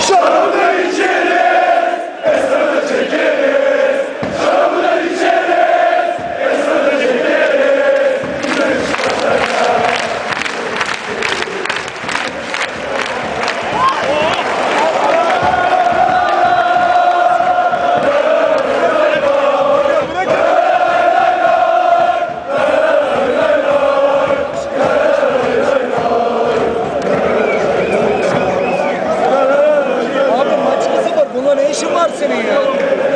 Şarabı içeriz, Abi